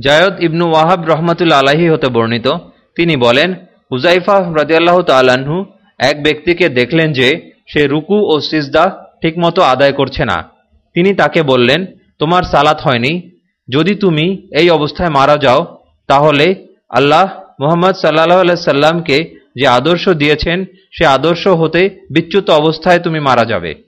জায়দ ইবনু ওয়াহাব রহমাতুল্লা আলাহি হতে বর্ণিত। তিনি বলেন, হুজাইফা রাজিয়াল্লাহ তাল্লাহ্ন এক ব্যক্তিকে দেখলেন যে সে রুকু ও সিজদা ঠিকমতো আদায় করছে না। তিনি তাকে বললেন, তোমার সালাত হয়নি। যদি তুমি এই অবস্থায় মারা যাও, তাহলে আল্লাহ মোহাম্মদ সাল্লাহ সাল্লামকে যে আদর্শ দিয়েছেন, সে আদর্শ হতে বিচ্যুত অবস্থায় তুমি মারা যাবে।